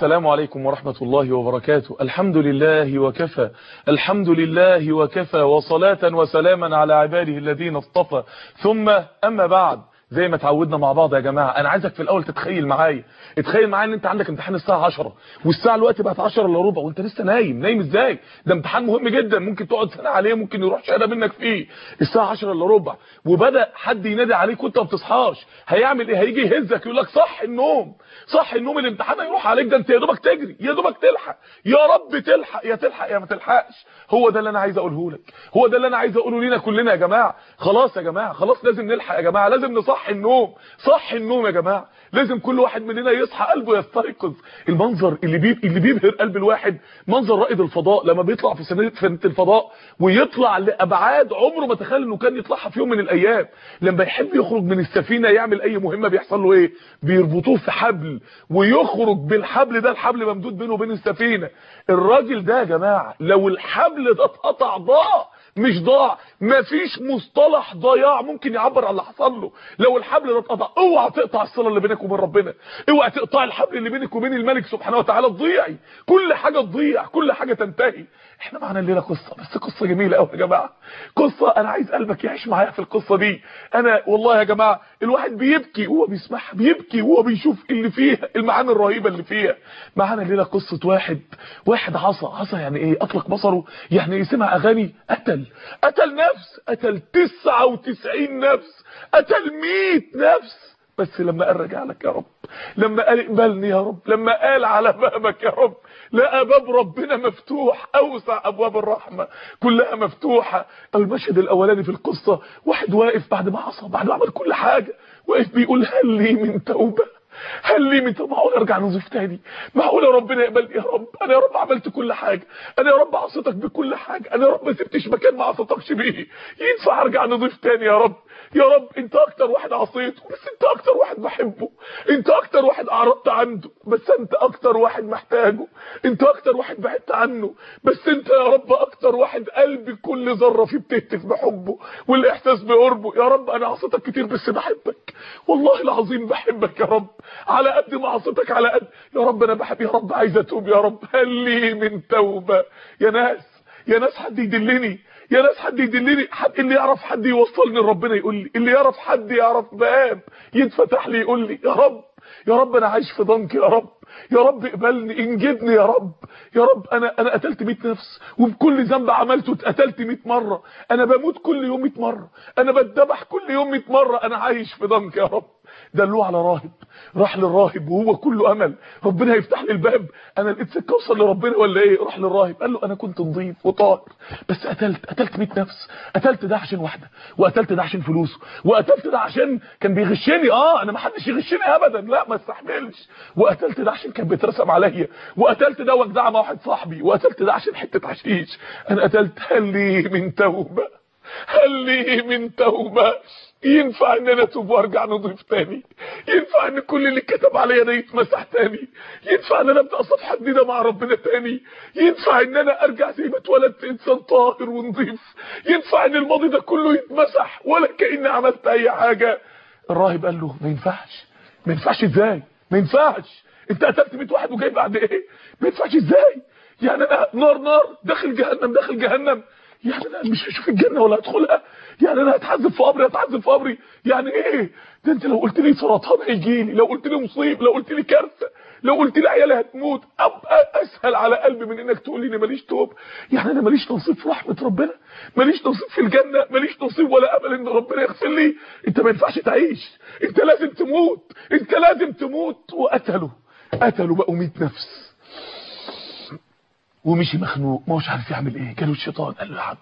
السلام عليكم ورحمة الله وبركاته. الحمد لله وكفى. الحمد لله وكفى. وصلاة وسلاما على عباده الذين اصطفى. ثم أما بعد. زي ما اتعودنا مع بعض يا جماعة. أنا عايزك في الأول تتخيل معايا. اتخيل معايا إن أنت عندك امتحان الساعة 10 والساعة الوقت بقت 10 إلا ربع وأنت لسه نايم. نايم إزاي؟ ده امتحان مهم جدا. ممكن تقعد سنة عليه ممكن يروح شهادة منك فيه. الساعة 10 إلا ربع. وبدأ حد ينادي عليك وأنت ما بتصحاش. هيعمل إيه؟ هيجي يهزك يقول لك صح النوم. صح النوم الامتحان هيروح عليك. ده أنت يا دوبك تجري يا دوبك تلحق. يا رب تلحق يا تلحق يا ما تلحقش. هو ده اللي أنا عايز أقوله لك. هو ده اللي أنا عايز أقوله لينا كلنا يا جماعة. خلاص يا جماعة خلاص لازم نلحق يا جماعة. لازم نصحي النوم صح النوم يا جماعة. لازم كل واحد مننا يصحى قلبه يستيقظ. المنظر اللي بيب... اللي بيبهر قلب الواحد منظر رائد الفضاء لما بيطلع في سنة الفضاء ويطلع لأبعاد عمره ما تخيل إنه كان يطلعها في يوم من الأيام. لما يحب يخرج من السفينة يعمل أي مهمة بيحصل له إيه؟ بيربطوه في حبل. ويخرج بالحبل ده الحبل ممدود بينه وبين السفينة. الراجل ده يا جماعة لو الحبل ده اتقطع ضاع مش ضاع. مفيش مصطلح ضياع ممكن يعبر عن اللي حصل له. لو الحبل ده اتقطع اوعى تقطع الصلة اللي بينك وبين ربنا. اوعى تقطع الحبل اللي بينك وبين الملك سبحانه وتعالى تضيعي كل حاجة تضيع كل حاجة تنتهي. إحنا معانا الليلة قصة بس قصة جميلة قوي يا جماعة. قصة أنا عايز قلبك يعيش معايا في القصة دي. أنا والله يا جماعة الواحد بيبكي وهو بيسمعها بيبكي وهو بيشوف اللي فيها المعاني الرهيبة اللي فيها. معانا الليلة قصة واحد واحد عصى عصى يعني إيه؟ أطلق بصره. يعني يسمع أغاني قتل. قتل نفس قتل 99 نفس قتل 100 نفس. بس لما قال رجع لك يا رب لما قال اقبلني يا رب لما قال على بابك يا رب لقى باب ربنا مفتوح أوسع أبواب الرحمة كلها مفتوحة. المشهد الأولاني في القصة واحد واقف بعد ما عصى بعد ما عمل كل حاجة واقف بيقول هل لي من توبة؟ هل لي توبه معقول أرجع نظيف تاني معقول يا ربنا يقبلني يا رب أنا يا رب عملت كل حاجة. أنا يا رب عصيتك بكل حاجة. أنا يا رب ما سبتش مكان ما عصيتكش بيه. ينفع أرجع نظيف تاني يا رب؟ يا رب أنت أكتر واحد عصيته بس أنت أكتر واحد بحبه. أنت أكتر واحد أعرضت عنده بس أنت أكتر واحد محتاجه. أنت أكتر واحد بعدت عنه بس أنت يا رب أكتر واحد قلبي كل ذرة فيه بتهتف بحبه والإحساس بقربه. يا رب أنا عصيتك كتير بس بحبك. والله العظيم بحبك يا رب. على قد ما عصيتك على قد يا رب أنا بحب يا رب عايز أتوب يا رب هل لي من توبة؟ يا ناس يا ناس حد يدلني يا ناس حد يدلني حد اللي يعرف حد يوصلني لربنا يقول لي اللي يعرف حد يعرف باب يتفتح لي يقول لي يا رب يا رب أنا عايش في ضنك يا رب يا رب اقبلني انجدني يا رب يا رب أنا أنا قتلت 100 نفس وبكل ذنب عملته اتقتلت 100 مرة أنا بموت كل يوم 100 مرة أنا بتذبح كل يوم 100 مرة أنا عايش في ضنك يا رب. دلوه على راهب راح للراهب وهو كله أمل. ربنا هيفتح لي الباب. أنا لقيت سكة أوصل لربنا ولا إيه؟ راح للراهب. قال له أنا كنت نظيف وطاهر بس قتلت قتلت 100 نفس. قتلت ده عشان واحدة وقتلت ده عشان فلوسه وقتلت ده عشان كان بيغشني. آه أنا ما حدش يغشني ابدا. لا ما استحملش. وقتلت ده عشان كان بيترسم عليا. وقتلت ده وجدع مع واحد صاحبي. وقتلت ده عشان حتة حشيش أنا قتلت. هل لي من توبة؟ هل لي من توبة؟ ينفع ان أنا اتوب وأرجع نضيف تاني؟ ينفع إن كل اللي كتب عليا ده يتمسح تاني؟ ينفع إن أنا أبدأ صفحه جديده مع ربنا تاني؟ ينفع إن أنا أرجع زي ما اتولدت إنسان طاهر ونضيف؟ ينفع إن الماضي ده كله يتمسح ولا كأني عملت أي حاجة؟ الراهب قال له ما ينفعش. ما ينفعش إزاي؟ ما ينفعش. أنت قتلت 100 واحد وجاي بعد إيه؟ ما ينفعش إزاي؟ يعني أنا نار نار داخل جهنم داخل جهنم. يعني أنا مش هشوف الجنة ولا هدخلها يعني أنا هتعذب في قبري هتعذب في قبري. يعني إيه؟ ده أنت لو قلت لي سرطان هيجي لي لو قلت لي مصيب لو قلت لي كارثة لو قلت لي عيالي هتموت أبقى أسهل على قلبي من إنك تقول لي أنا ماليش توب. يعني أنا ماليش نصيب في رحمة ربنا ماليش نصيب في الجنة ماليش نصيب ولا أمل إن ربنا يغفر لي. أنت ما ينفعش تعيش. أنت لازم تموت. أنت لازم تموت وقتلوا قتلوا بقوا 100 نفس. ومشي مخنوق ما هوش عارف يعمل إيه. جاله الشيطان قال له يا عم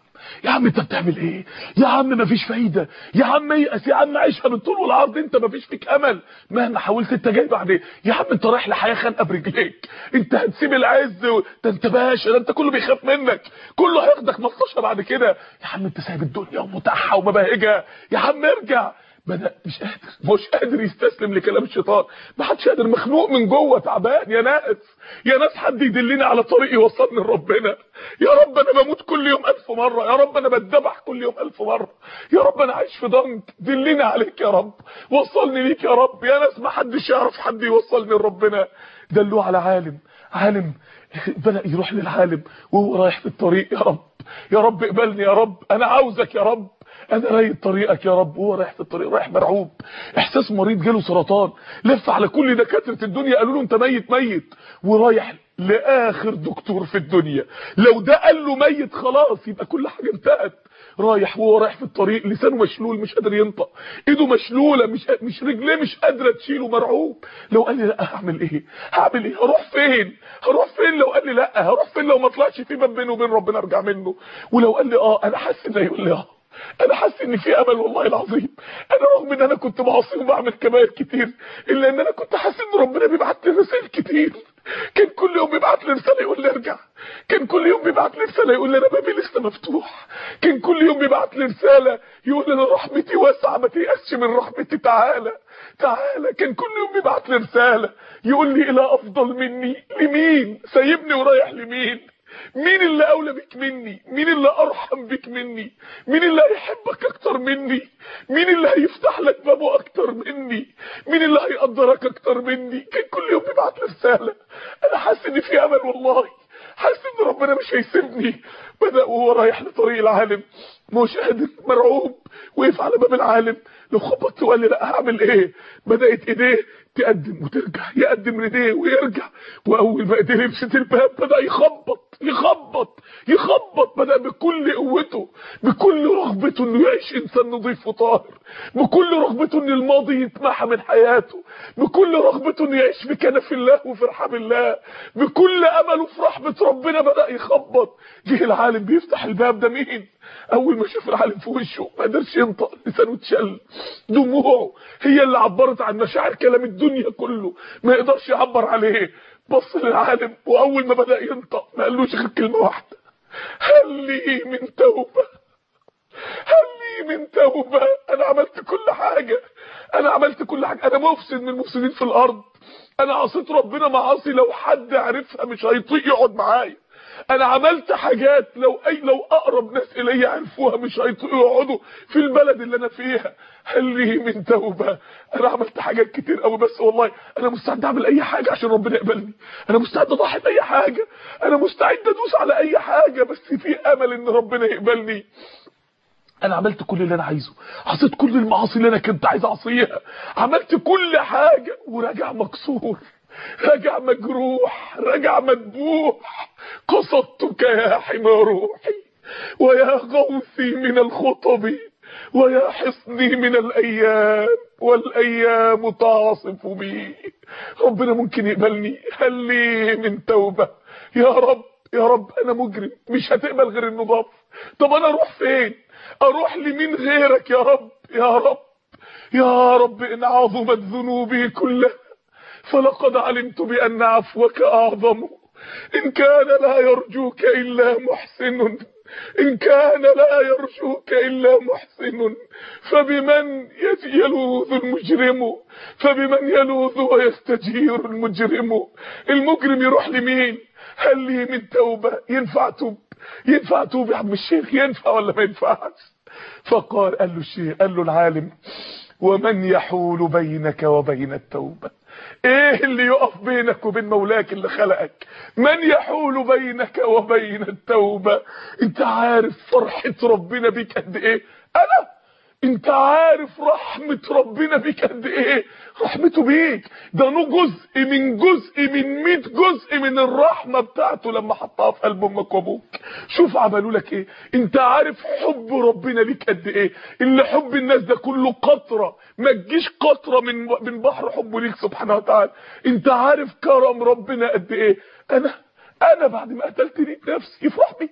يا عم أنت بتعمل إيه؟ يا عم مفيش فايدة. يا عم يأس يا عم عيشها بالطول والعرض أنت مفيش فيك أمل. مهما حاولت أنت جاي بعد إيه يا عم أنت رايح لحياة خانقة برجليك. أنت هتسيب العز و... ده أنت باشا ده أنت كله بيخاف منك. كله هياخدك مطشه بعد كده. يا عم أنت سايب الدنيا ومتاحه ومباهجة. يا عم ارجع. بدأ مش قادر مش قادر يستسلم لكلام الشيطان. ما حدش قادر. مخنوق من جوه تعبان. يا ناس يا ناس حد يدلني على طريق يوصلني لربنا. يا رب أنا بموت كل يوم ألف مرة. يا رب أنا بتذبح كل يوم ألف مرة. يا رب أنا عايش في ضنك. دلني عليك يا رب. وصلني ليك يا رب. يا ناس ما حدش يعرف حد يوصلني لربنا. دلوه على عالم. عالم بدأ يروح للعالم وهو رايح في الطريق. يا رب. يا رب اقبلني يا رب. أنا عاوزك يا رب. أنا رايد طريقك يا رب وهو رايح في الطريق رايح مرعوب. إحساس مريض جاله سرطان. لف على كل دكاترة الدنيا قالوا له أنت ميت ميت. ورايح لآخر دكتور في الدنيا. لو ده قال له ميت خلاص يبقى كل حاجة انتهت. رايح وهو رايح في الطريق لسانه مشلول مش قادر ينطق. إيده مشلولة مش مش رجليه مش قادرة تشيله مرعوب. لو قال لي لأ هعمل إيه؟ هعمل إيه؟ هروح فين؟ هروح فين لو قال لي لأ؟ هروح فين لو ما طلعش في باب بينه وبين ربنا أرجع منه؟ ولو قال لي آه أنا حاسس إنه يقول لي آه. أنا حاسس ان في أمل والله العظيم. أنا رغم إن أنا كنت معصي وبعمل كبائر كتير إلا إن أنا كنت حاسس إن ربنا بيبعت لي رسائل كتير. كان كل يوم بيبعت لي رسالة يقول لي أرجع. كان كل يوم بيبعت لي رسالة يقول لي أنا بابي لسه مفتوح. كان كل يوم بيبعت لي رسالة يقول لي أنا رحمتي واسعة ما تيأسش من رحمتي. تعالى تعالى. كان كل يوم بيبعت لي رسالة يقول لي إلى أفضل مني. لمين؟ سايبني ورايح لمين؟ مين اللي أولى بك مني؟ مين اللي أرحم بك مني؟ مين اللي هيحبك أكتر مني؟ مين اللي هيفتح لك بابه أكتر مني؟ مين اللي هيقدرك أكتر مني؟ كان كل يوم بيبعت رسالة. أنا حاسس ان في أمل والله. حاسس إن ربنا مش هيسيبني. بدأ وهو رايح لطريق العالم. مش قادر مرعوب. وقف على باب العالم. لو خبطت وقال لي لا هعمل إيه؟ بدأت إيديه تقدم وترجع يقدم إيديه ويرجع. وأول ما إيديه لبست الباب بدأ يخبط يخبط يخبط. بدأ بكل قوته بكل رغبته إنه يعيش إنسان نظيف وطاهر بكل رغبته إن الماضي يتمحى من حياته بكل رغبته إنه يعيش في كنف الله وفي رحاب الله بكل أمله في رحمة ربنا بدأ يخبط. جه العالم بيفتح الباب ده مين؟ أول ما شاف العالم في وشه ما قدرش ينطق لسانه اتشل دموعه هي اللي عبرت عن مشاعر كلام الدنيا كله ما يقدرش يعبر عليه. بص للعالم وأول ما بدأ ينطق ما قالوش غير كلمة واحدة. هل لي من توبة؟ هل لي من توبة؟ أنا عملت كل حاجة. أنا عملت كل حاجة. أنا مفسد من المفسدين في الأرض. أنا عصيت ربنا معاصي لو حد عرفها مش هيطيق يقعد معايا. أنا عملت حاجات لو أي لو أقرب ناس الي عرفوها مش هيطيقوا يقعدوا في البلد اللي أنا فيها. هل لي من توبة. أنا عملت حاجات كتير قوي بس والله أنا مستعد أعمل أي حاجة عشان ربنا يقبلني. أنا مستعد أضحي بأي حاجة. أنا مستعد أدوس على أي حاجة بس في أمل إن ربنا يقبلني. أنا عملت كل اللي أنا عايزه. عصيت كل المعاصي اللي أنا كنت عايز أعصيها. عملت كل حاجة وراجع مكسور. راجع مجروح راجع مدبوح قصدتك يا حمى روحي ويا غوثي من الخطب ويا حصني من الأيام والأيام تعصف بي. ربنا ممكن يقبلني. هل لي من توبة؟ يا رب يا رب أنا مجرم. مش هتقبل غير النضاف طب أنا أروح فين؟ أروح لمين غيرك يا رب؟ يا رب يا رب ان عظمت ذنوبي كلها. فلقد علمت بأن عفوك أعظم. إن كان لا يرجوك إلا محسن. إن كان لا يرجوك إلا محسن. فبمن يلوذ المجرم؟ فبمن يلوذ ويستجير المجرم؟ المجرم يروح لمين؟ هل لي من توبة؟ ينفع توب؟ ينفع توب يا عم الشيخ؟ ينفع ولا ما ينفعش؟ فقال قال له الشيخ قال له العالم ومن يحول بينك وبين التوبة؟ إيه اللي يقف بينك وبين مولاك اللي خلقك؟ من يحول بينك وبين التوبة؟ أنت عارف فرحة ربنا بيك قد إيه؟ أنا؟ أنت عارف رحمة ربنا بيك قد إيه؟ رحمته بيك. ده نو جزء من جزء من 100 جزء من الرحمة بتاعته لما حطها في قلب أمك وأبوك. شوف عملوا لك إيه. أنت عارف حب ربنا ليك قد إيه. اللي حب الناس ده كله قطرة. ما تجيش قطرة من من بحر حبه ليك سبحانه وتعالى. أنت عارف كرم ربنا قد إيه. أنا أنا بعد ما قتلت نفسي يفرح بي.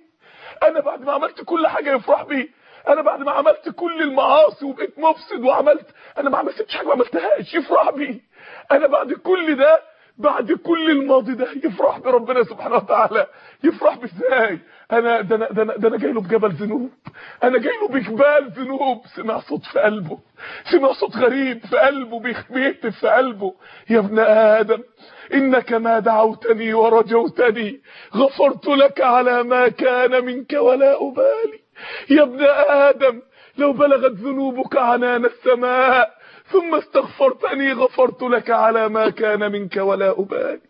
أنا بعد ما عملت كل حاجة يفرح بي. أنا بعد ما عملت كل المعاصي وبقيت مفسد وعملت أنا ما عملتش حاجة ما عملتهاش يفرح بي. أنا بعد كل ده بعد كل الماضي ده يفرح بربنا سبحانه وتعالى. يفرح بإزاي؟ أنا ده أنا ده أنا, ده أنا جاي له بجبل ذنوب. أنا جاي له بجبال ذنوب. سمع صوت في قلبه. سمع صوت غريب في قلبه بيهتف في قلبه. يا ابن آدم إنك ما دعوتني ورجوتني. غفرت لك على ما كان منك ولا أبالي. يا ابن آدم لو بلغت ذنوبك عنان السماء ثم استغفرتني غفرت لك على ما كان منك ولا أبالي.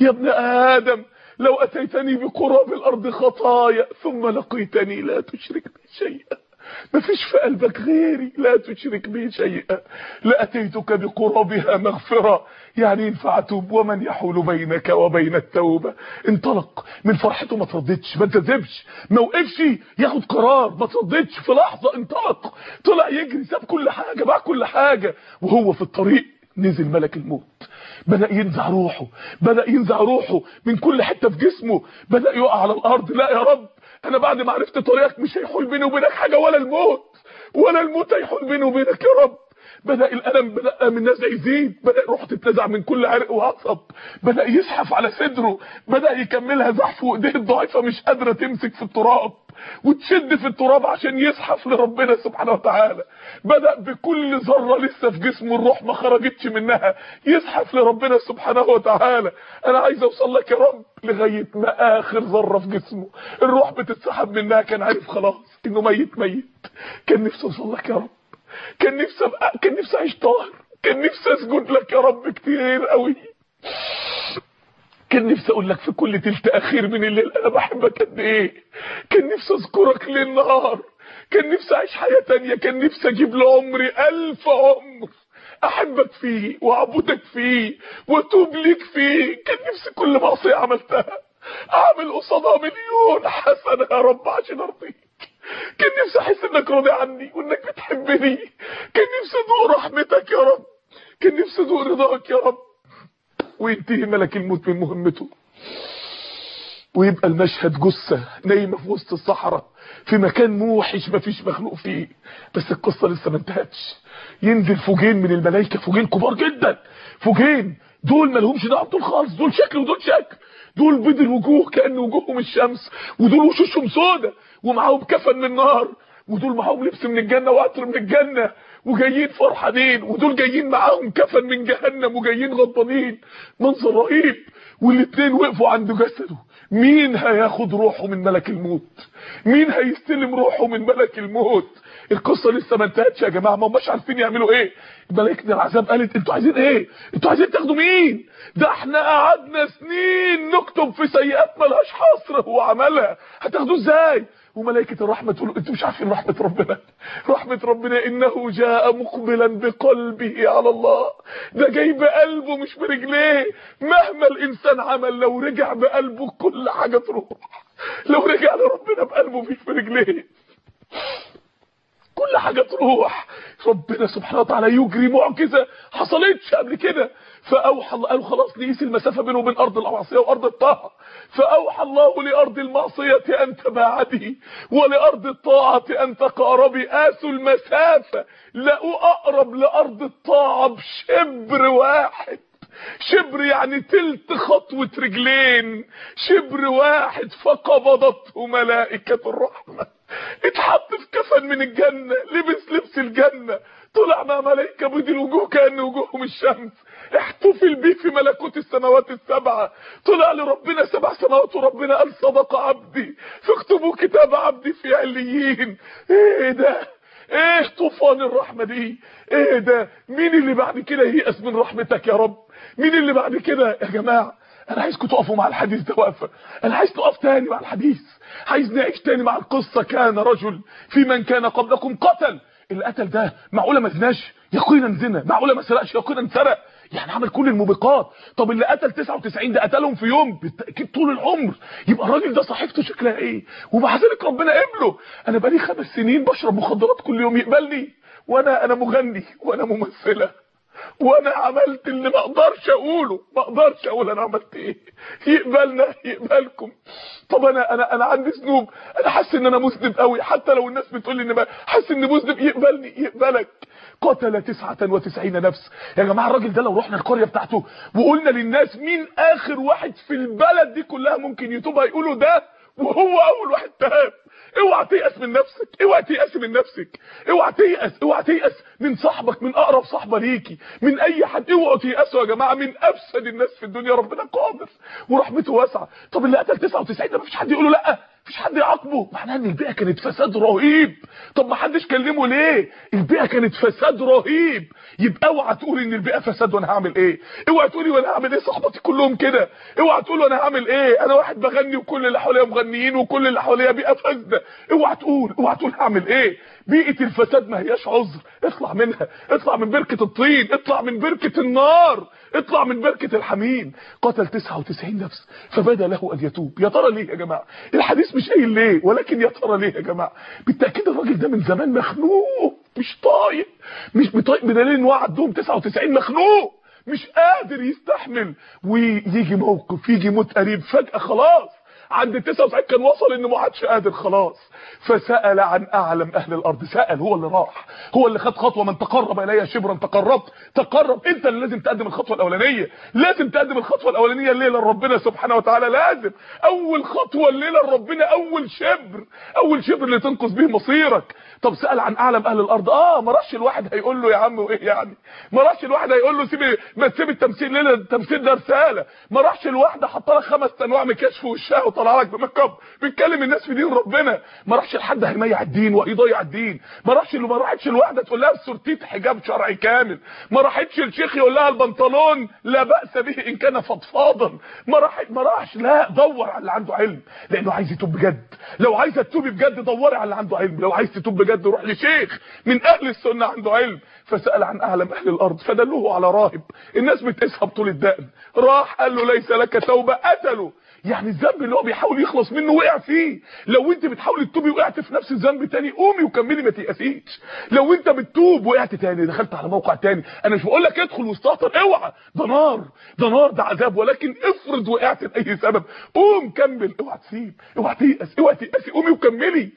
يا ابن آدم لو أتيتني بقراب الأرض خطايا ثم لقيتني لا تشرك بي شيئا. مفيش في قلبك غيري. لا تشرك بي شيئا. لأتيتك بقرابها مغفرة. يعني ينفع توب ومن يحول بينك وبين التوبة؟ انطلق من فرحته ما ترددش. ما تذبش ما وقفش. ياخد قرار. ما ترددش. في لحظة انطلق. طلع يجري ساب كل حاجة باع كل حاجة. وهو في الطريق نزل ملك الموت. بدأ ينزع روحه. بدأ ينزع روحه من كل حتة في جسمه. بدأ يقع على الأرض. لا يا رب. أنا بعد ما عرفت طريقك مش هيحول بيني وبينك حاجة ولا الموت ولا الموت هيحول بيني وبينك يا رب. بدأ الألم بدأ من نزع يزيد بدأ روحه تتنزع من كل عرق وعصب بدأ يزحف على صدره بدأ يكملها زحف وإيديه الضعيفة مش قادرة تمسك في التراب وتشد في التراب عشان يزحف لربنا سبحانه وتعالى. بدأ بكل ذرة لسه في جسمه الروح ما خرجتش منها يزحف لربنا سبحانه وتعالى. أنا عايز أوصل لك يا رب لغاية ما آخر ذرة في جسمه. الروح بتتسحب منها كان عارف خلاص إنه ميت ميت. كان نفسه أوصل لك يا رب. كان نفسي ابقى كان نفسي أعيش طاهر. كان نفسي أسجد لك يا رب كتير قوي كان نفسي أقول لك في كل تلت أخير من الليل أنا بحبك قد إيه. كان نفسي أذكرك ليل نهار كان نفسي أعيش حياة تانية. كان نفسي أجيب لعمري ألف عمر. أحبك فيه وأعبدك فيه وأتوب ليك فيه. كان نفسي كل معصية عملتها. أعمل قصادها مليون حسنة يا رب عشان أرضيك. كان نفسي أحس إنك راضي عني وإنك بتحبني. كان نفسي ادوق رحمتك يا رب. كان نفسي ادوق رضاك يا رب. وينتهي ملك الموت من مهمته. ويبقى المشهد جثة نايمة في وسط الصحراء. في مكان موحش مفيش مخلوق فيه. بس القصة لسه ما انتهتش. ينزل فوجين من الملائكة فوجين كبار جدا. فوجين دول ما لهمش دعوة خالص دول شكل ودول شكل. دول بيض الوجوه كأن وجوههم الشمس ودول وشوشهم سودة ومعاهم كفن من نار ودول معاهم لبس من الجنة وعطر من الجنة وجايين فرحانين ودول جايين معاهم كفن من جهنم وجايين غضبانين. منظر رهيب والاتنين وقفوا عند جسده. مين هياخد روحه من ملك الموت؟ مين هيستلم روحه من ملك الموت؟ القصة لسه ما انتهتش يا جماعة ما هماش عارفين يعملوا إيه. ملائكه العذاب قالت أنتوا عايزين إيه؟ أنتوا عايزين تاخدوا مين؟ ده إحنا قعدنا سنين نكتب في سيئات ملهاش حصر هو عملها. هتاخدوه إزاي؟ وملائكة الرحمة تقولوا أنتوا مش عارفين رحمة ربنا. رحمة ربنا إنه جاء مقبلا بقلبه على الله. ده جاي بقلبه مش برجليه. مهما الإنسان عمل لو رجع بقلبه كل حاجة تروح. لو رجع لربنا بقلبه مش برجليه. كل حاجة تروح. ربنا سبحانه وتعالى يجري معجزة. حصلتش قبل كده؟ فأوحى الله قالوا خلاص نقيس المسافة بينه وبين أرض المعصية وأرض الطاعة. فأوحى الله لأرض المعصية أن تباعدي ولأرض الطاعة أن تقاربي قاسوا المسافة. لقوا أقرب لأرض الطاعة بشبر واحد. شبر يعني تلت خطوة رجلين شبر واحد فقبضته ملائكة الرحمة. اتحط في كفن من الجنة لبس لبس الجنة. طلع مع ملائكة بيض الوجوه كأن وجوههم الشمس. احتفل بيه في ملكوت السماوات السبعة. طلع لربنا سبع سماوات وربنا قال صدق عبدي. فاكتبوا كتاب عبدي في عليين. إيه ده؟ إيه طوفان الرحمة دي؟ إيه ده؟ مين اللي بعد كده ييأس من رحمتك يا رب؟ مين اللي بعد كده؟ يا جماعة أنا عايزكم تقفوا مع الحديث ده وقفه أنا عايز تقف تاني مع الحديث. عايز نعيش تاني مع القصة. كان رجل في من كان قبلكم قتل. اللي قتل ده معقولة ما زناش؟ يقينا زنا. معقولة ما سرقش؟ يقينا سرق. يعني عمل كل الموبقات. طب اللي قتل 99 ده قتلهم في يوم بالتأكيد طول العمر. يبقى الراجل ده صحيفته شكلها إيه؟ ومع ذلك ربنا قبله. أنا بقالي خمس سنين بشرب مخدرات كل يوم يقبلني. وأنا أنا مغني. وأنا ممثلة. وأنا عملت اللي ما أقدرش اقوله. ما أقدرش أقول أنا عملت إيه. يقبلنا يقبلكم. طب أنا أنا أنا عندي ذنوب. أنا حاسس ان أنا مذنب قوي. حتى لو الناس بتقول لي ان حاسس ان مذنب. يقبلني يقبلك. قتل 99 نفس يا جماعة الراجل ده لو رحنا القرية بتاعته وقلنا للناس مين آخر واحد في البلد دي كلها ممكن يتوب هيقولوا ده وهو أول واحد تاب. اوعى تيأس من نفسك. اوعى تيأس من نفسك. اوعى تيأس اوعى تيأس. من صاحبك من أقرب صاحبة ليكي من أي حد. اوعوا تيأسوا يا جماعة؟ من أفسد الناس في الدنيا ربنا قادر. ورحمته واسعة. طب اللي قتل 99 ده مفيش حد يقول له لأ مفيش حد يعاقبه. معناها إن البيئة كانت فساد رهيب. طب ما حدش كلمه ليه؟ البيئة كانت فساد رهيب. يبقى اوعى تقول إن البيئة فساد وأنا هعمل إيه؟ اوعى تقولي وأنا هعمل إيه؟ صحباتي كلهم كده. اوعى تقول وأنا هعمل إيه؟ أنا واحد بغني وكل اللي حواليا مغنيين وكل اللي حواليا بيئة فاسدة. اوعى تقول اوعى تقول هعمل إيه؟ بيئة الفساد ما هياش عذر. اطلع منها. اطلع من بركة الطين. اطلع من بركة النار. اطلع من بركة الحميم. قتل 99 نفس فبدأ له أن يتوب. يا ترى ليه يا جماعة؟ الحديث مش قايل ليه ولكن يا ترى ليه يا جماعة؟ بالتأكيد الراجل ده من زمان مخنوق مش طايق مش طايق بدليل إن هو عندهم 99 مخنوق مش قادر يستحمل. ويجي موقف يجي موت قريب فجأة خلاص. عند 99 كان وصل ان ما عادش قادر خلاص. فسأل عن أعلم أهل الأرض. سأل هو اللي راح. هو اللي خد خطوة. من تقرب إلي شبرا تقربت. تقرب. أنت اللي لازم تقدم الخطوة الأولانية. لازم تقدم الخطوة الأولانية الليلة لربنا سبحانه وتعالى. لازم. أول خطوة الليلة لربنا أول شبر. أول شبر اللي تنقذ به مصيرك. طب سأل عن أعلم أهل الأرض. آه ما راحش الواحد هيقول له يا عم وإيه يعني؟ ما راحش الواحد هيقول له سيب ما تسيب التمثيل ليلة التمثيل ده رساله ما راحش الواحده حط لك خمس أنواع في وشها وطلع لك بميك بيتكلم الناس في دين ربنا. ما راحش لحد هيميع الدين وهيضيع الدين. ما راحش ما راحتش الواحده تقول لها السورتيت حجاب شرعي كامل. ما راحتش الشيخ يقول لها البنطلون لا بأس به إن كان فضفاضا. ما راح ما راحش لا دور على اللي عنده علم. لأنه عايز يتوب بجد. لو عايزة تتوبي بجد دوري على اللي عنده علم. لو عايز تتوب بجد روح لشيخ. من أهل السنة عنده علم. فسأل عن اعلم أهل الأرض فدلوه على راهب. الناس بتسحب طول الدقن. راح قال له ليس لك توبة قتله. يعني الذنب اللي هو بيحاول يخلص منه وقع فيه. لو انت بتحاول تتوبي وقعت في نفس الذنب تاني قومي وكملي ما تيأسيش. لو انت بتتوب وقعت تاني دخلت على موقع تاني. أنا مش بقول لك ادخل واستهتر اوعى. ده نار. ده نار ده عذاب. ولكن افرض وقعت لأي سبب. قوم كمل. اوعى تسيب. اوعى تيأس. اوعى تيأسي. قومي وكملي.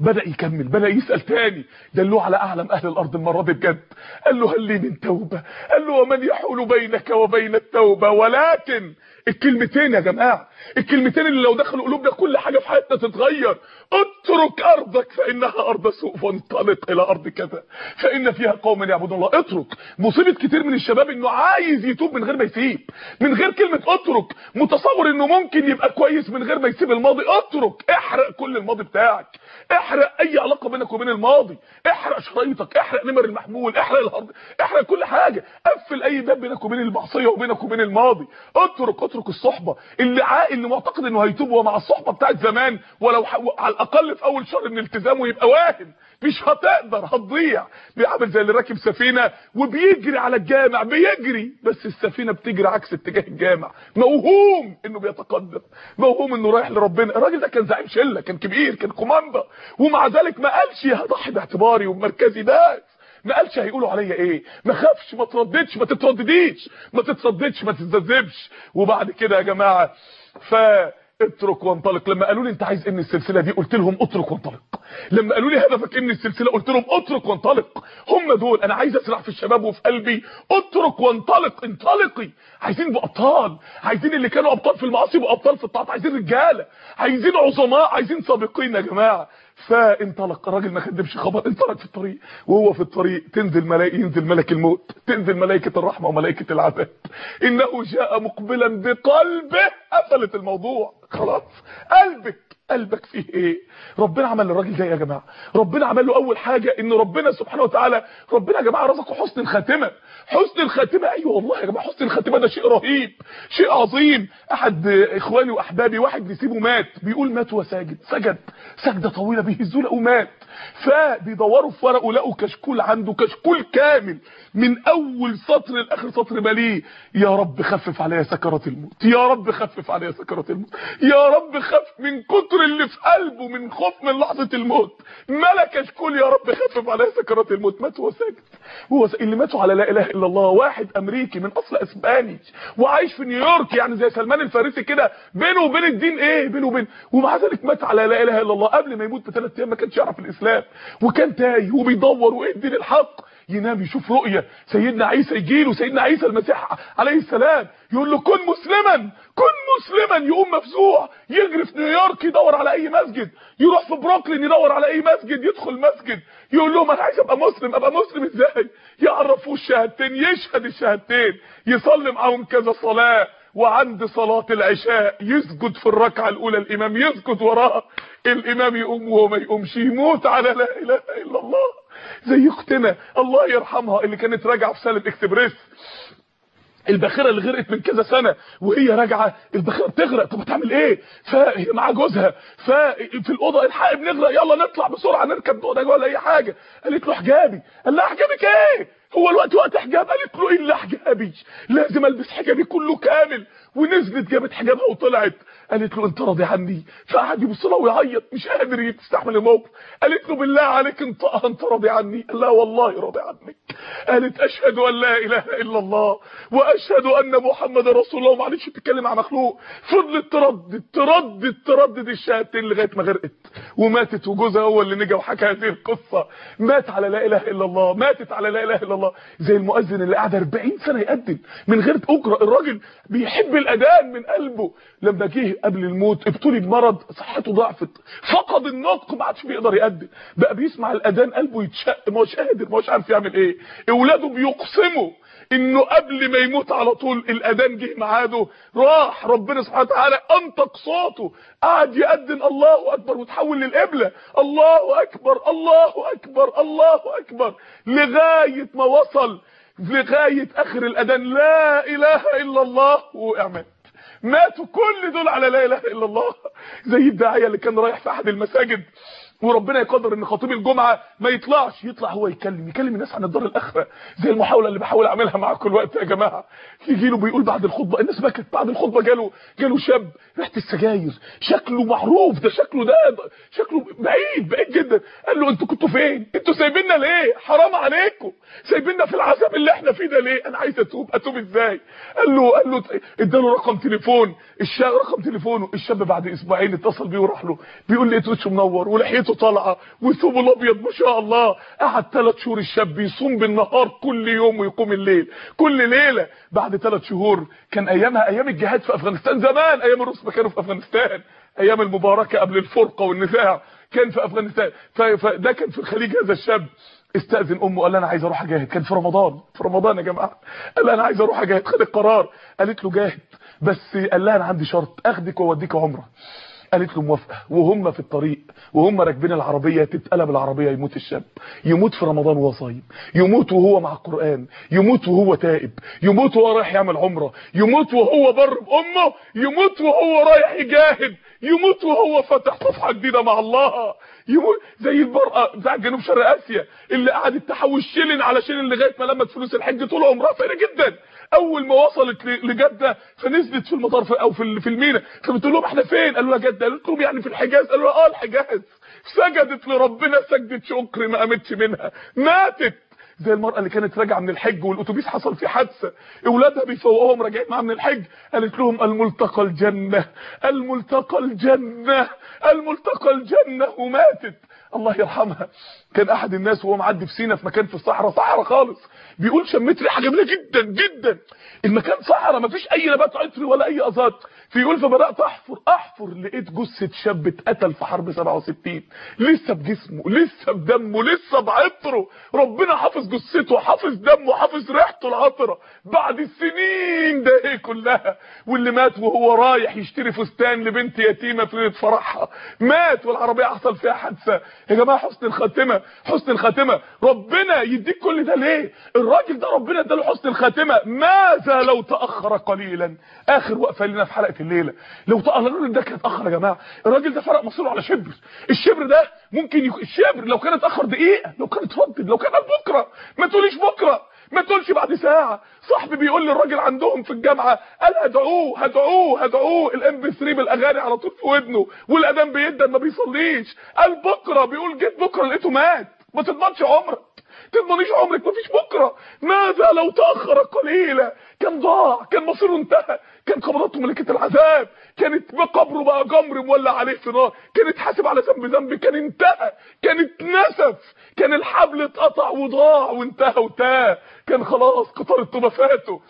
بدأ يكمل. بدأ يسأل تاني. دلوه على أعلم أهل الأرض المرة دي بجد. قال له هل لي من توبة؟ قال له ومن يحول بينك وبين التوبة؟ ولكن الكلمتين يا جماعة الكلمتين اللي لو دخلوا قلوبنا كل حاجة في حياتنا تتغير. اترك أرضك فإنها أرض سوء وانطلق إلى أرض كذا فإن فيها قوم يعبدون الله. اترك. مصيبة كتير من الشباب إنه عايز يتوب من غير ما يسيب. من غير كلمة اترك. متصور إنه ممكن يبقى كويس من غير ما يسيب الماضي. اترك. احرق كل الماضي بتاعك. احرق أي علاقة بينك وبين الماضي. احرق شرايطك. احرق نمر المحمول. احرق الهرد احرق كل حاجة. قفل أي باب بينك وبين المعصية وبينك وبين الماضي. اترك. اترك. الصحبة. اللي اللي معتقد إنه هيتوب وهو مع الصحبة بتاعت زمان ولو. على الأقل في أول شهر من التزامه يبقى واهم مش هتقدر هتضيع. بيعمل زي اللي راكب سفينة وبيجري على الجامع بيجري. بس السفينة بتجري عكس اتجاه الجامع. موهوم إنه بيتقدم. موهوم إنه رايح لربنا. الراجل ده كان زعيم شلة كان كبير كان كوماندا. ومع ذلك ما قالش هضحي باعتباري وبمركزي بس. ما قالش هيقولوا عليا إيه؟ ما خافش ما ترددش ما تتردديش. ما تتصددش ما تتذبذبش. وبعد كده يا جماعة ف اترك وانطلق. لما قالوا لي انت عايز من السلسلة دي قلت لهم اترك وانطلق. لما قالوا لي هدفك من السلسلة قلت لهم اترك وانطلق. هم دول أنا عايز اسرع في الشباب وفي قلبي. اترك وانطلق انطلقي. عايزين ابطال عايزين اللي كانوا أبطال في المعاصي يبقوا ابطال في الطاعات عايزين رجالة. عايزين عظماء. عايزين سابقين يا جماعة. فانطلق. الراجل ما خدمش خبر انطلق في الطريق. وهو في الطريق تنزل ملائكه ينزل ملك الموت تنزل ملائكة الرحمة وملائكة العذاب. إنه جاء مقبلا بقلبه. قفلت الموضوع. خلاص. قلبك. قلبك فيه إيه؟ ربنا عمل للراجل ده يا جماعة؟ ربنا عمل له أول حاجة إن ربنا سبحانه وتعالى ربنا يا جماعة رزقه حسن الخاتمة. حسن الخاتمة أيوه والله يا جماعة حسن الخاتمة ده شيء رهيب شيء عظيم. أحد إخواني وأحبابي واحد نسيبه مات بيقول مات وساجد سجد سجدة طويلة بيهزوا له ومات. فبيدوروا في ورقه لقوا كشكول عنده كشكول كامل من أول سطر لآخر سطر ماليه يا رب خفف عليا سكرات الموت يا رب خفف عليا سكرات الموت يا رب خف من كتر اللي في قلبه من خوف من لحظة الموت. ملك كشكول يا رب خفف عليا سكرات الموت. مات وهو هو اللي ماتوا على لا إله إلا الله واحد أمريكي من أصل إسباني وعايش في نيويورك يعني زي سلمان الفارسي كده بينه وبين الدين إيه؟ بينه وبين ومع ذلك مات على لا إله إلا الله. قبل ما يموت بثلاث أيام ما كانش يعرف الإسلام. وكان تايه وبيدور وايه الدين الحق ينام يشوف رؤية سيدنا عيسى يجيله سيدنا عيسى المسيح عليه السلام يقول له كن مسلما كن مسلما يقوم مفزوع يجري في نيويورك يدور على أي مسجد يروح في بروكلين يدور على أي مسجد يدخل مسجد يقول لهم أنا عايز أبقى مسلم أبقى مسلم إزاي؟ يعرفوه الشهادتين يشهد الشهادتين يصلي معاهم كذا صلاة. وعند صلاة العشاء يسجد في الركعة الأولى الإمام يسجد وراه الإمام يقوم وهو ما يقومش يموت على لا إله إلا الله. زي أختنا الله يرحمها اللي كانت راجعة في سالم اكسبريس الباخره اللي غرقت من كذا سنة وهي راجعة الباخره بتغرق. طب هتعمل إيه؟ فهي مع جوزها. ففي الأوضة الحق بنغرق يلا نطلع بسرعة نركب أوضة ولا أي حاجة؟ قالت له حجابي. قال لها حجابك إيه؟ هو الوقت وقت حجاب قالت له إلا حجابي. لازم ألبس حجابي كله كامل. ونزلت جابت حجابها وطلعت. قالت له أنت راضي عني؟ فقعد يبص لها ويعيط مش قادر يستحمل الموقف. قالت له بالله عليك انطقها أنت راضي عني؟ قال لا والله راضي عنك قالت أشهد أن لا إله إلا الله وأشهد أن محمد رسول الله. معلش بتتكلم عن مخلوق. فضلت تردد تردد تردد الشهادتين لغاية ما غرقت. وماتت وجوزها هو اللي نجا وحكى هذه القصة. مات على لا إله إلا الله ماتت على لا إله إلا الله. زي المؤذن اللي قعد 40 سنة يأذن من غير أجرة الراجل بيحب الأذان من قلبه. لما جه قبل الموت ابتلي بمرض صحته ضعفت. فقد النطق ما عادش بيقدر يأذن بقى بيسمع الأذان قلبه يتشق. ما هوش قادر ما هوش عارف يعمل إيه. أولاده بيقسموا. إنه قبل ما يموت على طول الأذان جه ميعاده. راح ربنا سبحانه وتعالى أنطق صوته. قعد يأذن الله أكبر وتحول للقبلة. الله أكبر الله أكبر الله أكبر. لغاية ما وصل لغاية آخر الأذان لا إله إلا الله. وقع مات ماتوا كل دول على لا إله إلا الله. زي الداعية اللي كان رايح في أحد المساجد. وربنا يقدر إن خطيب الجمعة ما يطلعش يطلع هو يتكلم يكلم الناس عن الدار الآخرة. زي المحاولة اللي بحاول أعملها معاكم الوقت يا جماعة. يجي له بيقول بعد الخطبة الناس بكت بعد الخطبة جاله جاله شاب. ريحة السجاير. شكله معروف ده شكله ده شكله بعيد بعيد جدا. قال له أنتوا كنتوا فين؟ أنتوا سايبيننا ليه؟ حرام عليكم. سايبيننا في العذاب اللي إحنا فيه ده ليه؟ أنا عايز أتوب. أتوب إزاي؟ قال له قال له إداله رقم تليفون. الشاب رقم تليفونه. الشاب بعد أسبوعين اتصل بيه وراح له. بيقول لي وشه منور. ولحيته طالعه وثوبه الأبيض ما شاء الله. قعد ثلاث شهور الشاب يصوم بالنهار كل يوم ويقوم الليل. كل ليلة بعد ثلاث شهور كان أيامها أيام الجهاد في أفغانستان زمان أيام الروس ما كانوا في أفغانستان. أيام المباركة قبل الفرقة والنزاع كان في أفغانستان. فده كان في الخليج هذا الشاب. استأذن أمه قال أنا عايز أروح أجاهد. كان في رمضان في رمضان يا جماعة. قال أنا عايز أروح أجاهد. خد القرار. قالت له جاهد. بس قال لها أنا عندي شرط. أخدك وأوديك عمرة. قالت له موافقه وهم في الطريق وهم راكبين العربية تتقلب العربية يموت الشاب. يموت في رمضان وهو صايم. يموت وهو مع القرآن. يموت وهو تائب. يموت وهو رايح يعمل عمرة. يموت وهو بر بامه يموت وهو رايح يجاهد. يموت وهو فاتح صفحة جديدة مع الله. يموت زي المرأة بتاع جنوب شرق آسيا اللي قعدت تحوش شيلن على شيلن لغاية ما لمت فلوس الحج طول عمرها فقيرة جدا. أول ما وصلت لجدة فنزلت في المطار في أو في المينا. فبتقول لهم إحنا فين؟ قالوا لها جدة. قالت لهم يعني في الحجاز؟ قالوا لها آه الحجاز. سجدت لربنا سجدة شكر ما قامتش منها. ماتت. زي المرأة اللي كانت راجعة من الحج والأتوبيس حصل فيه حادثة. أولادها بيفوقوهم راجعين معاها من الحج. قالت لهم الملتقى الجنة. الملتقى الجنة. الملتقى الجنة. وماتت. الله يرحمها. كان أحد الناس وهو معدي في سينا في مكان في الصحراء صحراء خالص. بيقول شميت ريحه جميله جدا جدا. المكان صحراء مفيش أي نبات عطري ولا أي ازات فيقول فبدأت أحفر أحفر لقيت جثة شاب اتقتل في حرب 67 لسه بجسمه لسه بدمه لسه بعطره. ربنا حافظ جثته حافظ دمه حافظ ريحته العطرة. بعد السنين ده إيه كلها. واللي مات وهو رايح يشتري فستان لبنت يتيمة في فرحها. مات والعربية حصل فيها حادثة. يا جماعة حسن الخاتمة حسن الخاتمة. ربنا يديك كل ده ليه؟ الراجل ده ربنا اداله حسن الخاتمة. ماذا لو تأخر قليلا؟ آخر وقفة لنا في حلقة الليلة. لو تأخر ده كان اتأخر يا جماعة. الراجل ده فرق مصيره على شبر. الشبر ده ممكن يك... الشبر لو كان اتأخر دقيقة لو كان اتفضل لو كان بكرة. ما تقوليش بكرة. ما تقولش بعد ساعة. صاحبي بيقول للراجل عندهم في الجامعة قال هدعوه هدعوه هدعوه. الام بي 3 بالأغاني على طول في ودنه والأذان بيدن ما بيصليش. قال بكرة بيقول جيت بكرة لقيته مات. ما تضمنش عمرك تضمنيش عمرك مفيش بكرة. ماذا لو تأخر قليلا؟ كان ضاع كان مصيره انتهى. كان قبضته ملكة العذاب. كانت بقبره بقى جمر مولع عليه في نار كان اتحاسب على ذنب ذنب كان انتهى. كان اتنسف. كان الحبل اتقطع وضاع وانتهى وتاه. كان خلاص قطار التوبه فاته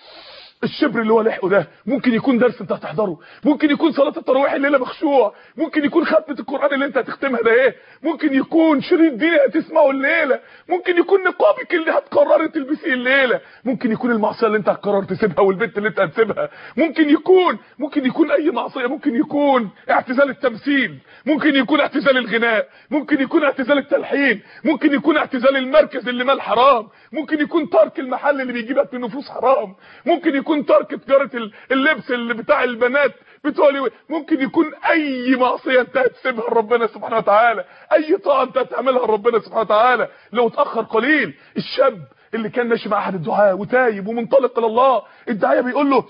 الشبر اللي هو لحقه ده ممكن يكون درس انت هتحضره ممكن يكون صلاه التراويح الليلة مخشوع ممكن يكون ختمه القران اللي انت هتختمها ده إيه ممكن يكون شريط ديني هتسمعه الليلة ممكن يكون نقابك اللي هتقرري تلبسيه الليلة ممكن يكون المعصيه اللي انت هتقرر تسيبها والبنت اللي انت هتسيبها ممكن يكون ممكن يكون اي معصيه ممكن يكون اعتزال التمثيل ممكن يكون اعتزال الغناء ممكن يكون اعتزال التلحين ممكن يكون اعتزال المركز اللي مال حرام ممكن يكون ترك المحل اللي بيجيبك من نفوس حرام ممكن يكون ترك تجارة اللبس اللي بتاع البنات بتقولي ممكن يكون أي معصية أنت هتسيبها لربنا سبحانه وتعالى. أي طاعة أنت هتعملها لربنا سبحانه وتعالى. لو اتأخر قليل الشاب اللي كان ماشي مع أحد الدعاء وتايب ومنطلق إلى الله الداعية بيقول له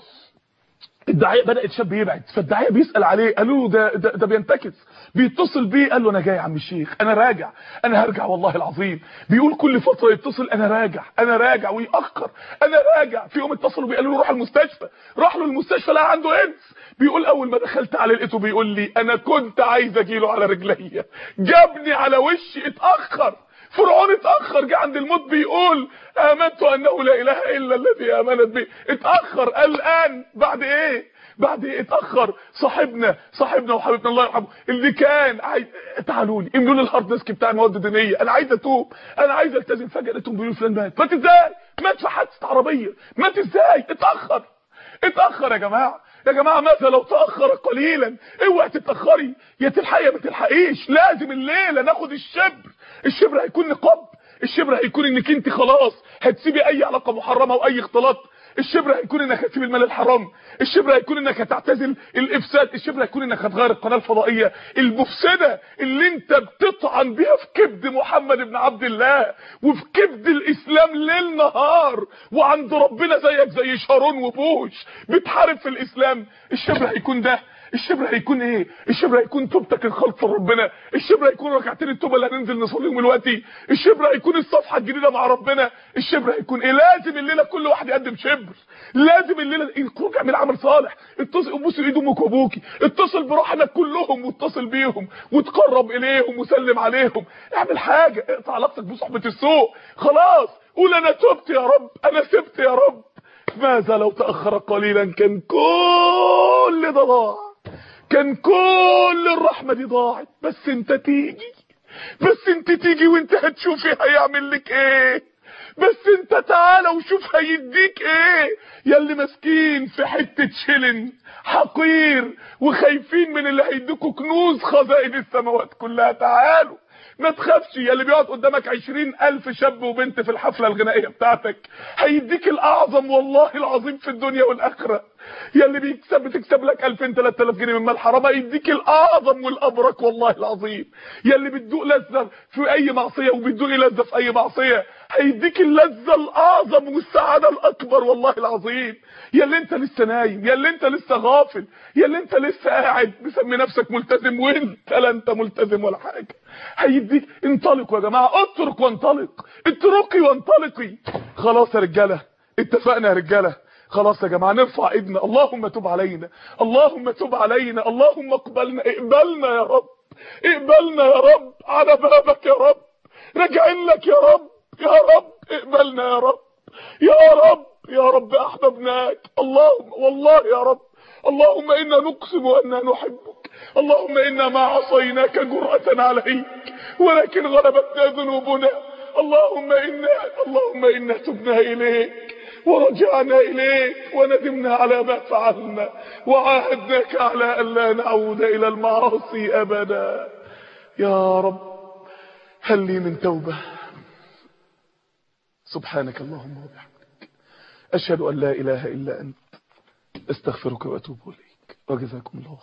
الداعية بدا الشاب يبعد فالداعية بيسأل عليه قالوا له ده, ده ده بينتكس. بيتصل بيه قال له أنا جاي يا عم الشيخ أنا راجع أنا هرجع والله العظيم. بيقول كل فترة يتصل أنا راجع أنا راجع. ويأخر أنا راجع. في يوم اتصلوا بيه قالوا له روح المستشفى. راح له المستشفى لقى عنده ايدز بيقول أول ما دخلت على لقيته بيقول لي أنا كنت عايز اجيله على رجليا. جابني على وشي اتأخر. فرعون اتأخر جه عند الموت بيقول آمنت أنه لا إله إلا الذي آمنت به. اتأخر الآن بعد إيه؟ بعد اتاخر صاحبنا صاحبنا وحبيبنا الله يرحمه اللي كان عايز تعالوا لي املوا لي ال hard disk بتاع المواد الدينية أنا عايز أتوب أنا عايز ألتزم فجأة لقيتهم بيقولوا فلان مات. مات إزاي؟ مات في حادثة عربية. مات إزاي؟ اتأخر. اتأخر يا جماعة. يا جماعة ماذا لو تأخر قليلا؟ اوعي تتأخري. يا تلحقي يا ما تلحقيش. لازم الليلة ناخد الشبر. الشبر هيكون نقاب. الشبر هيكون إنك أنت خلاص هتسيبي أي علاقة محرمة وأي اختلاط. الشبر هيكون إنك هتسيب المال الحرام. الشبر هيكون إنك هتعتزل الإفساد الشبر هيكون إنك هتغير القناة الفضائية. المفسدة اللي أنت بتطعن بيها في كبد محمد بن عبد الله وفي كبد الإسلام ليل نهار وعند ربنا زيك زي شارون وبوش. بتحارب في الإسلام. الشبر هيكون ده. الشبر هيكون إيه؟ الشبر هيكون توبتك الخالصه لربنا الشبر هيكون ركعتين التوبة اللي هننزل نصليهم دلوقتي. الشبر هيكون الصفحة الجديدة مع ربنا. الشبر هيكون إيه؟ لازم الليلة كل واحد يقدم شبر. لازم الليلة الخروج اعمل عمل صالح. اتصل بوس ايد أمك وابوكي اتصل بروحك كلهم واتصل بيهم. وتقرب إليهم وسلم عليهم. اعمل حاجة. اقطع علاقتك بصحبة السوء. خلاص. قول أنا تبت يا رب. أنا سبت يا رب. ماذا لو تأخر قليلا؟ كان كل ده ضاع كان كل الرحمة دي ضاعت. بس انت تيجي. بس انت تيجي وانت هتشوفي هيعمل لك إيه. بس انت تعالى وشوف هيديك إيه. يا اللي ماسكين في حتة شلن حقير وخايفين من اللي هيديكوا كنوز خزائن السماوات كلها. تعالوا. ما تخافش يا اللي بيقعد قدامك عشرين ألف شاب وبنت في الحفلة الغنائية بتاعتك هيديك الأعظم والله العظيم في الدنيا والآخرة. يا اللي بيكسب بتكسب لك 2000 3000 جنيه من مال حرام هيديك الأعظم والأبرك والله العظيم. يا اللي بتدوق لذة في أي معصية وبتدوق لذة في أي معصية هيديك اللذة الأعظم والسعادة الأكبر والله العظيم. يا اللي أنت لسه نايم يا اللي أنت لسه غافل يا اللي أنت لسه قاعد مسمي نفسك ملتزم. وانت لا أنت ملتزم ولا حاجة. هيديك انطلقوا يا جماعة اترك وانطلق اتركي وانطلقي. خلاص يا رجالة اتفقنا يا رجالة. خلاص يا جماعة نرفع إيدنا. اللهم تب علينا. اللهم تب علينا. اللهم اقبلنا. اقبلنا يا رب. اقبلنا يا رب. على بابك يا رب. راجعين لك يا رب. يا رب اقبلنا يا رب. يا رب يا رب أحببناك. اللهم والله يا رب. اللهم إنا نقسم اننا نحبك. اللهم إنا ما عصيناك جرأة عليك ولكن غلبتنا ذنوبنا. اللهم إنا اللهم إنا تبنا إليك. ورجعنا إليك وندمنا على ما فعلنا. وعاهدناك على أن لا نعود إلى المعاصي أبدا. يا رب هل لي من توبة؟ سبحانك اللهم وبحمدك. أشهد أن لا إله إلا أنت. أستغفرك وأتوب إليك. وجزاكم الله